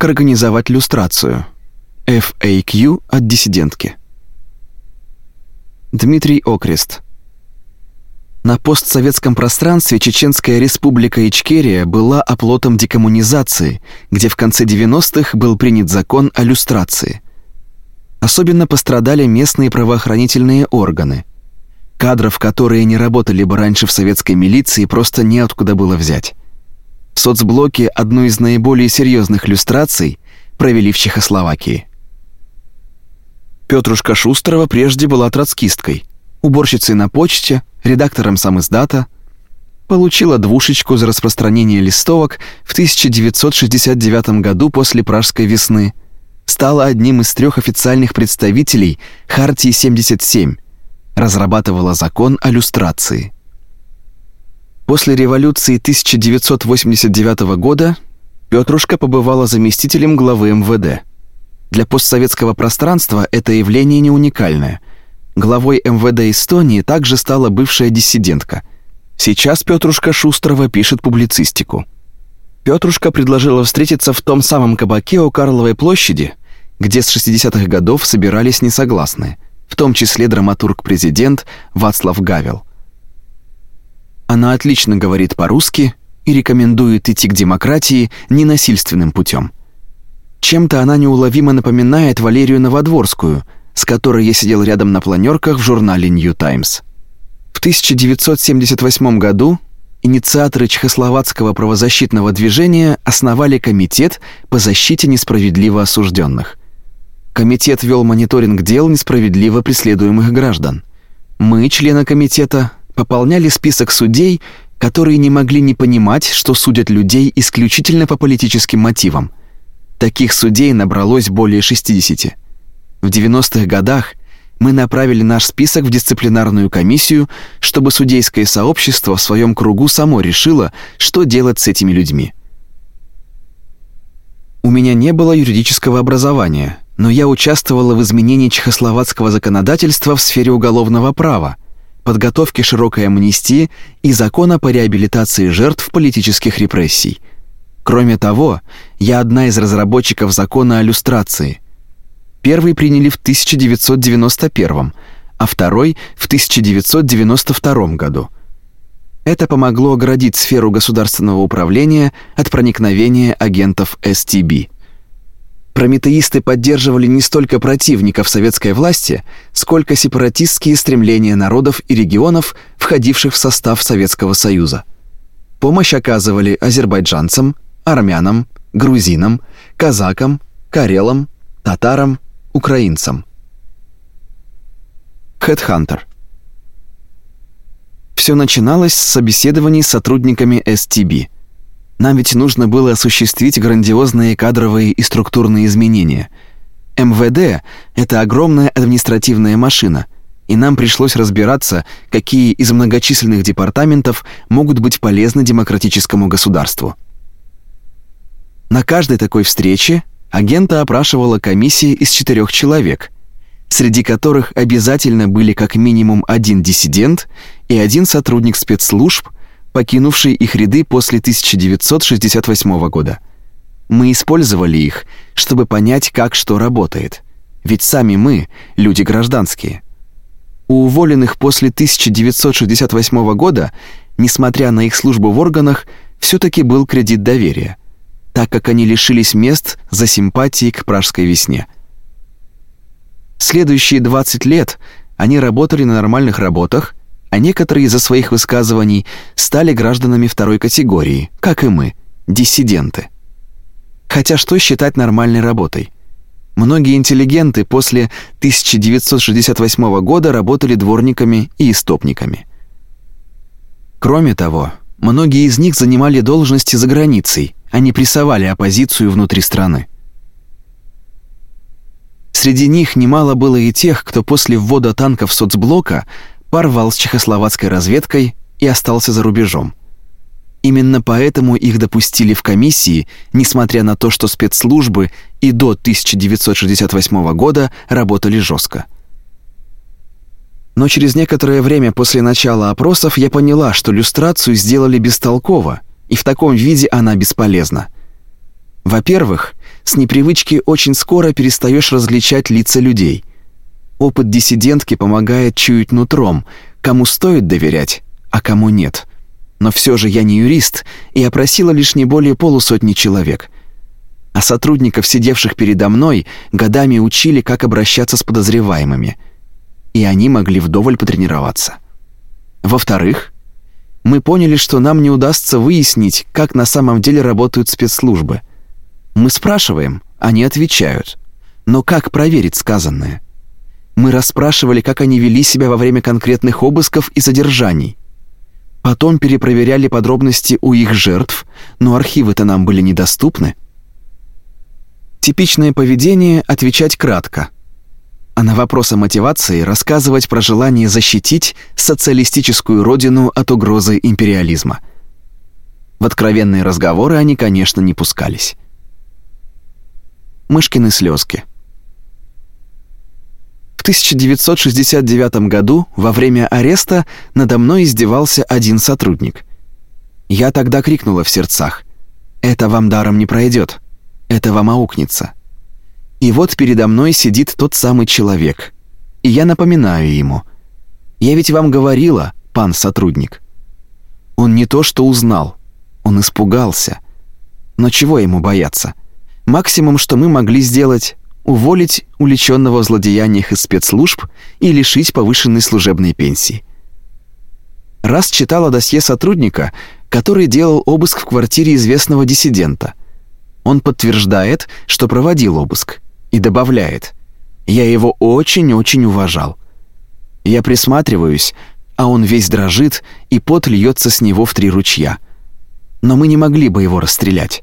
Как организовать люстрацию? FAQ от диссидентки. Дмитрий Окрест. На постсоветском пространстве Чеченская республика Ичкерия была оплотом декоммунизации, где в конце 90-х был принят закон о люстрации. Особенно пострадали местные правоохранительные органы. Кадров, которые не работали бы раньше в советской милиции, просто неоткуда было взять. В соцблоке одну из наиболее серьезных люстраций провели в Чехословакии. Петрушка Шустрова прежде была троцкисткой, уборщицей на почте, редактором самиздата, получила двушечку за распространение листовок в 1969 году после Пражской весны, стала одним из трех официальных представителей Хартии 77, разрабатывала закон о люстрации. После революции 1989 года Петрушка побывала заместителем главы МВД. Для постсоветского пространства это явление не уникальное. Главой МВД Эстонии также стала бывшая диссидентка. Сейчас Петрушка Шустрова пишет публицистику. Петрушка предложила встретиться в том самом кабаке у Карловой площади, где с 60-х годов собирались несогласные, в том числе драматург-президент Вацлав Гавел. Она отлично говорит по-русски и рекомендует идти к демократии ненасильственным путем. Чем-то она неуловимо напоминает Валерию Новодворскую, с которой я сидел рядом на планерках в журнале New Times. В 1978 году инициаторы чехословацкого правозащитного движения основали комитет по защите несправедливо осужденных. Комитет вел мониторинг дел несправедливо преследуемых граждан. Мы, члены комитета, пополняли список судей, которые не могли не понимать, что судят людей исключительно по политическим мотивам. Таких судей набралось более 60. В 90-х годах мы направили наш список в дисциплинарную комиссию, чтобы судейское сообщество в своем кругу само решило, что делать с этими людьми. У меня не было юридического образования, но я участвовала в изменении чехословацкого законодательства в сфере уголовного права – подготовке широкой амнистии и закона по реабилитации жертв политических репрессий. Кроме того, я одна из разработчиков закона о люстрации. Первый приняли в 1991, а второй в 1992 году. Это помогло оградить сферу государственного управления от проникновения агентов СТБ. Прометеисты поддерживали не столько противников советской власти, сколько сепаратистские стремления народов и регионов, входивших в состав Советского Союза. Помощь оказывали азербайджанцам, армянам, грузинам, казакам, карелам, татарам, украинцам. Headhunter. Все начиналось с собеседований с сотрудниками СТБ – нам ведь нужно было осуществить грандиозные кадровые и структурные изменения. МВД это огромная административная машина, и нам пришлось разбираться, какие из многочисленных департаментов могут быть полезны демократическому государству. На каждой такой встрече агента опрашивала комиссия из четырех человек, среди которых обязательно были как минимум один диссидент и один сотрудник спецслужб покинувший их ряды после 1968 года. Мы использовали их, чтобы понять, как что работает. Ведь сами мы люди гражданские. У уволенных после 1968 года, несмотря на их службу в органах, все таки был кредит доверия, так как они лишились мест за симпатии к пражской весне. Следующие 20 лет они работали на нормальных работах а некоторые из-за своих высказываний стали гражданами второй категории, как и мы, диссиденты. Хотя что считать нормальной работой? Многие интеллигенты после 1968 года работали дворниками и истопниками. Кроме того, многие из них занимали должности за границей, а не прессовали оппозицию внутри страны. Среди них немало было и тех, кто после ввода танков соцблока порвал с чехословацкой разведкой и остался за рубежом. Именно поэтому их допустили в комиссии, несмотря на то, что спецслужбы и до 1968 года работали жестко. Но через некоторое время после начала опросов я поняла, что люстрацию сделали бестолково, и в таком виде она бесполезна. Во-первых, с непривычки очень скоро перестаешь различать лица людей. Опыт диссидентки помогает чуять нутром, кому стоит доверять, а кому нет. Но все же я не юрист и опросила лишь не более полусотни человек. А сотрудников, сидевших передо мной, годами учили, как обращаться с подозреваемыми. И они могли вдоволь потренироваться. Во-вторых, мы поняли, что нам не удастся выяснить, как на самом деле работают спецслужбы. Мы спрашиваем, они отвечают. Но как проверить сказанное? Мы расспрашивали, как они вели себя во время конкретных обысков и задержаний. Потом перепроверяли подробности у их жертв, но архивы-то нам были недоступны. Типичное поведение отвечать кратко, а на вопрос о мотивации рассказывать про желание защитить социалистическую родину от угрозы империализма. В откровенные разговоры они, конечно, не пускались. Мышкины слезки. В 1969 году во время ареста надо мной издевался один сотрудник. Я тогда крикнула в сердцах: "Это вам даром не пройдет, это вам аукнется". И вот передо мной сидит тот самый человек. И я напоминаю ему: "Я ведь вам говорила, пан сотрудник". Он не то что узнал, он испугался. Но чего ему бояться? Максимум, что мы могли сделать, уволить уличенного в злодеяниях из спецслужб и лишить повышенной служебной пенсии. Раз читала досье сотрудника, который делал обыск в квартире известного диссидента. Он подтверждает, что проводил обыск, и добавляет: "Я его очень-очень уважал. Я присматриваюсь, а он весь дрожит, и пот льется с него в три ручья. Но мы не могли бы его расстрелять.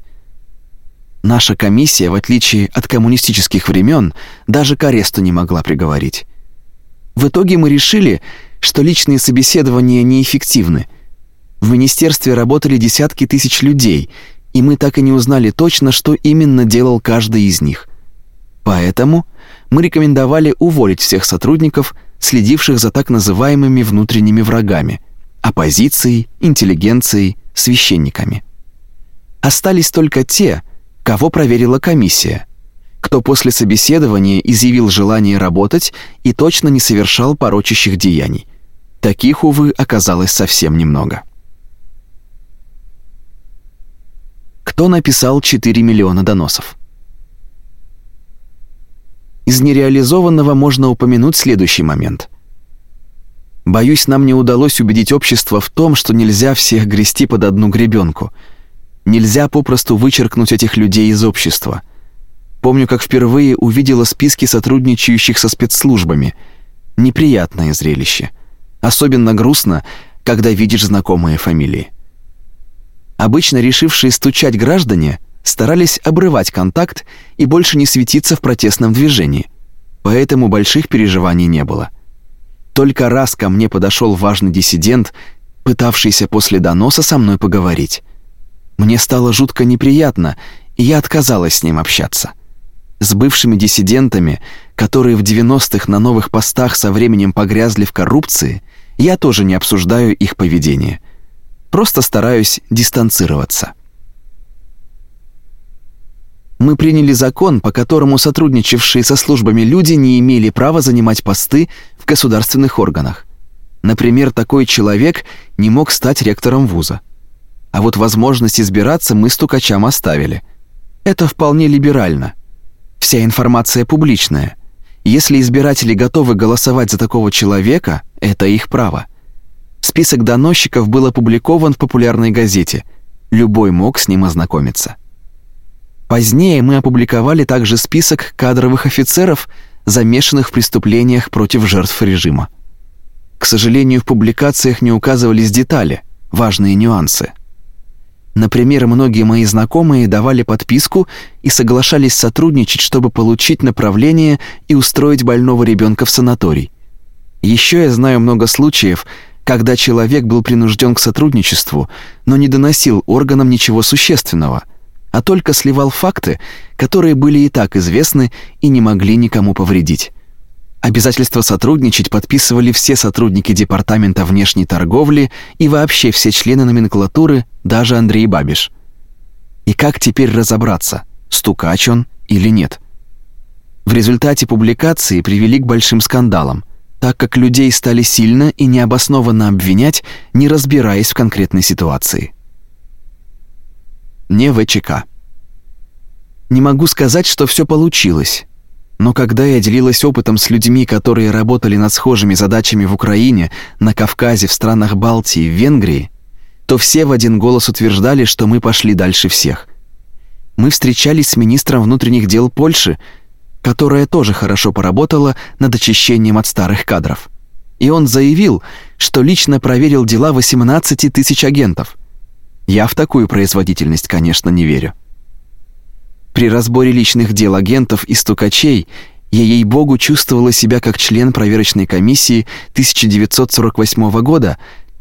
Наша комиссия, в отличие от коммунистических времен, даже к аресту не могла приговорить. В итоге мы решили, что личные собеседования неэффективны. В министерстве работали десятки тысяч людей, и мы так и не узнали точно, что именно делал каждый из них. Поэтому мы рекомендовали уволить всех сотрудников, следивших за так называемыми внутренними врагами: оппозицией, интеллигенцией, священниками. Остались только те, кого проверила комиссия, кто после собеседования изъявил желание работать и точно не совершал порочащих деяний. Таких, увы, оказалось совсем немного. Кто написал 4 миллиона доносов? Из нереализованного можно упомянуть следующий момент. Боюсь, нам не удалось убедить общество в том, что нельзя всех грести под одну гребенку – Нельзя попросту вычеркнуть этих людей из общества. Помню, как впервые увидела списки сотрудничающих со спецслужбами. Неприятное зрелище. Особенно грустно, когда видишь знакомые фамилии. Обычно решившие стучать граждане старались обрывать контакт и больше не светиться в протестном движении. Поэтому больших переживаний не было. Только раз ко мне подошел важный диссидент, пытавшийся после доноса со мной поговорить. Мне стало жутко неприятно, и я отказалась с ним общаться. С бывшими диссидентами, которые в 90-х на новых постах со временем погрязли в коррупции, я тоже не обсуждаю их поведение. Просто стараюсь дистанцироваться. Мы приняли закон, по которому сотрудничавшие со службами люди не имели права занимать посты в государственных органах. Например, такой человек не мог стать ректором вуза. А вот возможность избираться мы стукачам оставили. Это вполне либерально. Вся информация публичная. Если избиратели готовы голосовать за такого человека, это их право. Список доносчиков был опубликован в популярной газете. Любой мог с ним ознакомиться. Позднее мы опубликовали также список кадровых офицеров, замешанных в преступлениях против жертв режима. К сожалению, в публикациях не указывались детали, важные нюансы. Например, многие мои знакомые давали подписку и соглашались сотрудничать, чтобы получить направление и устроить больного ребенка в санаторий. Еще я знаю много случаев, когда человек был принужден к сотрудничеству, но не доносил органам ничего существенного, а только сливал факты, которые были и так известны и не могли никому повредить. Обязательство сотрудничать подписывали все сотрудники департамента внешней торговли и вообще все члены номенклатуры, даже Андрей Бабиш. И как теперь разобраться, стукач он или нет. В результате публикации привели к большим скандалам, так как людей стали сильно и необоснованно обвинять, не разбираясь в конкретной ситуации. Не ВЧК. Не могу сказать, что все получилось. Но когда я делилась опытом с людьми, которые работали над схожими задачами в Украине, на Кавказе, в странах Балтии, в Венгрии, то все в один голос утверждали, что мы пошли дальше всех. Мы встречались с министром внутренних дел Польши, которая тоже хорошо поработала над очищением от старых кадров. И он заявил, что лично проверил дела 18 тысяч агентов. Я в такую производительность, конечно, не верю. При разборе личных дел агентов и стукачей я ей-богу чувствовала себя как член проверочной комиссии 1948 года,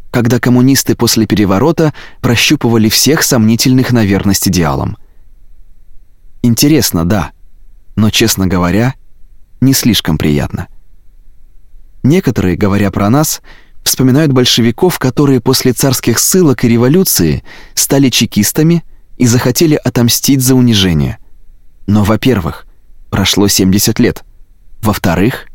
когда коммунисты после переворота прощупывали всех сомнительных на верность идеалам. Интересно, да, но, честно говоря, не слишком приятно. Некоторые, говоря про нас, вспоминают большевиков, которые после царских ссылок и революции стали чекистами и захотели отомстить за унижение – но, во-первых, прошло 70 лет. Во-вторых,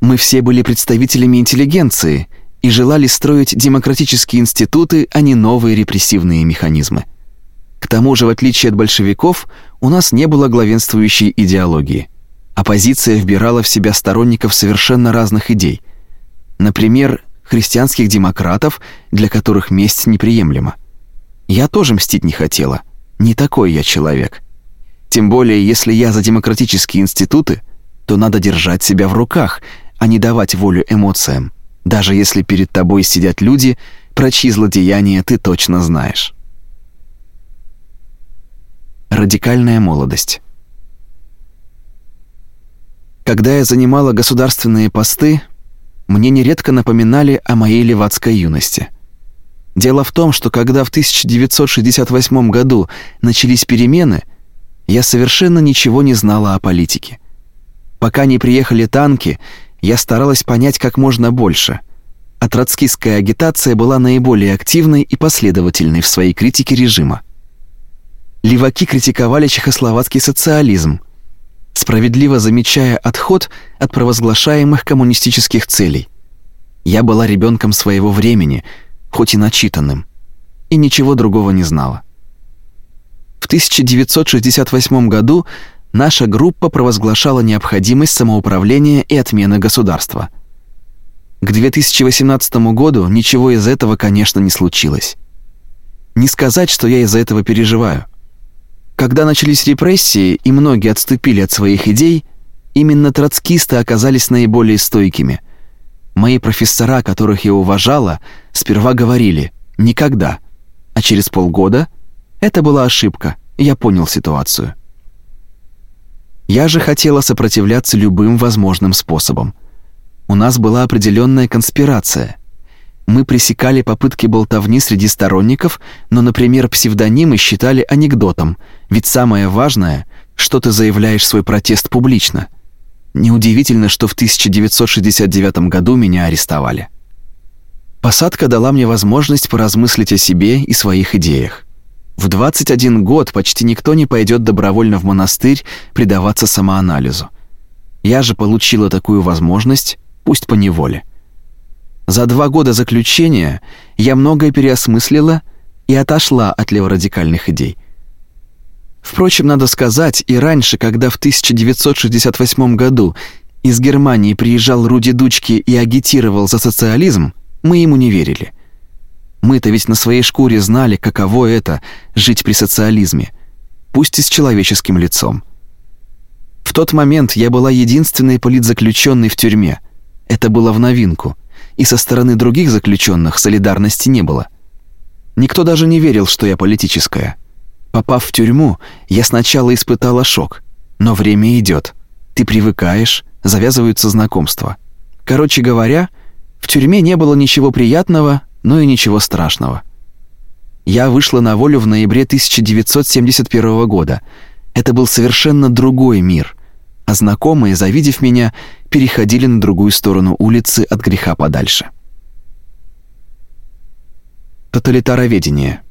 мы все были представителями интеллигенции и желали строить демократические институты, а не новые репрессивные механизмы. К тому же, в отличие от большевиков, у нас не было главенствующей идеологии. Оппозиция вбирала в себя сторонников совершенно разных идей. Например, христианских демократов, для которых месть неприемлема. Я тоже мстить не хотела. Не такой я человек. Тем более, если я за демократические институты, то надо держать себя в руках, а не давать волю эмоциям, даже если перед тобой сидят люди, про чьи злодеяния ты точно знаешь. Радикальная молодость. Когда я занимала государственные посты, мне нередко напоминали о моей левацкой юности. Дело в том, что когда в 1968 году начались перемены – я совершенно ничего не знала о политике. Пока не приехали танки, я старалась понять как можно больше. А троцкистская агитация была наиболее активной и последовательной в своей критике режима. Леваки критиковали чехословацкий социализм, справедливо замечая отход от провозглашаемых коммунистических целей. Я была ребенком своего времени, хоть и начитанным, и ничего другого не знала. В 1968 году наша группа провозглашала необходимость самоуправления и отмены государства. К 2018 году ничего из этого, конечно, не случилось. Не сказать, что я из-за этого переживаю. Когда начались репрессии и многие отступили от своих идей, именно троцкисты оказались наиболее стойкими. Мои профессора, которых я уважала, сперва говорили «никогда», а через полгода – это была ошибка, я понял ситуацию. Я же хотела сопротивляться любым возможным способом. У нас была определенная конспирация. Мы пресекали попытки болтовни среди сторонников, но, например, псевдонимы считали анекдотом, ведь самое важное, что ты заявляешь свой протест публично. Неудивительно, что в 1969 году меня арестовали. Посадка дала мне возможность поразмыслить о себе и своих идеях. В 21 год почти никто не пойдет добровольно в монастырь предаваться самоанализу. Я же получила такую возможность, пусть по неволе. За два года заключения я многое переосмыслила и отошла от леворадикальных идей. Впрочем, надо сказать, и раньше, когда в 1968 году из Германии приезжал Руди Дучки и агитировал за социализм, мы ему не верили – мы-то ведь на своей шкуре знали, каково это жить при социализме, пусть и с человеческим лицом. В тот момент я была единственной политзаключенной в тюрьме. Это было в новинку, и со стороны других заключенных солидарности не было. Никто даже не верил, что я политическая. Попав в тюрьму, я сначала испытала шок, но время идет. Ты привыкаешь, завязываются знакомства. Короче говоря, в тюрьме не было ничего приятного, но и ничего страшного. Я вышла на волю в ноябре 1971 года. Это был совершенно другой мир, а знакомые, завидев меня, переходили на другую сторону улицы от греха подальше. Тоталитароведение.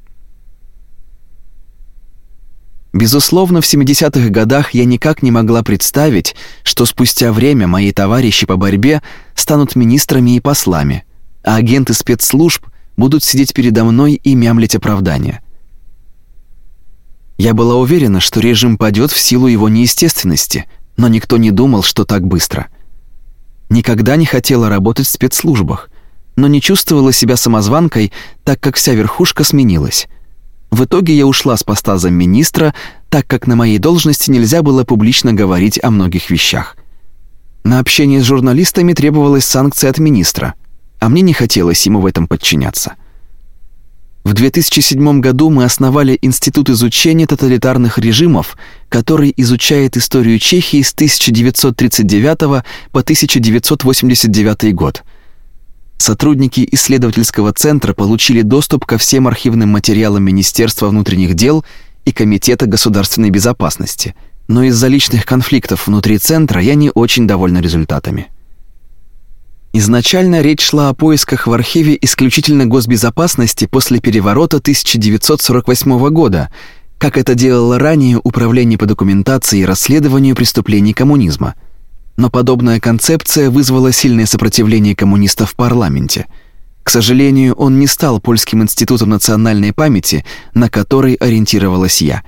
Безусловно, в 70-х годах я никак не могла представить, что спустя время мои товарищи по борьбе станут министрами и послами, а агенты спецслужб будут сидеть передо мной и мямлить оправдания. Я была уверена, что режим падет в силу его неестественности, но никто не думал, что так быстро. Никогда не хотела работать в спецслужбах, но не чувствовала себя самозванкой, так как вся верхушка сменилась. В итоге я ушла с поста замминистра, так как на моей должности нельзя было публично говорить о многих вещах. На общение с журналистами требовалась санкция от министра, а мне не хотелось ему в этом подчиняться. В 2007 году мы основали Институт изучения тоталитарных режимов, который изучает историю Чехии с 1939 по 1989 год – сотрудники исследовательского центра получили доступ ко всем архивным материалам Министерства внутренних дел и Комитета государственной безопасности, но из-за личных конфликтов внутри центра я не очень довольна результатами. Изначально речь шла о поисках в архиве исключительно госбезопасности после переворота 1948 года, как это делало ранее Управление по документации и расследованию преступлений коммунизма – но подобная концепция вызвала сильное сопротивление коммунистов в парламенте. К сожалению, он не стал польским институтом национальной памяти, на который ориентировалась я.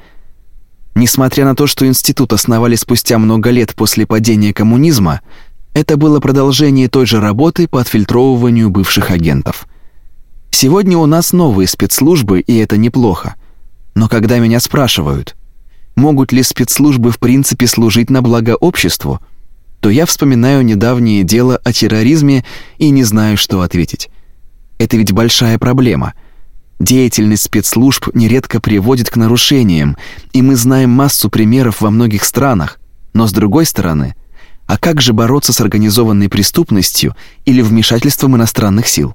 Несмотря на то, что институт основали спустя много лет после падения коммунизма, это было продолжение той же работы по отфильтровыванию бывших агентов. Сегодня у нас новые спецслужбы, и это неплохо. Но когда меня спрашивают, могут ли спецслужбы в принципе служить на благо обществу, то я вспоминаю недавнее дело о терроризме и не знаю, что ответить. Это ведь большая проблема. Деятельность спецслужб нередко приводит к нарушениям, и мы знаем массу примеров во многих странах. Но с другой стороны, а как же бороться с организованной преступностью или вмешательством иностранных сил?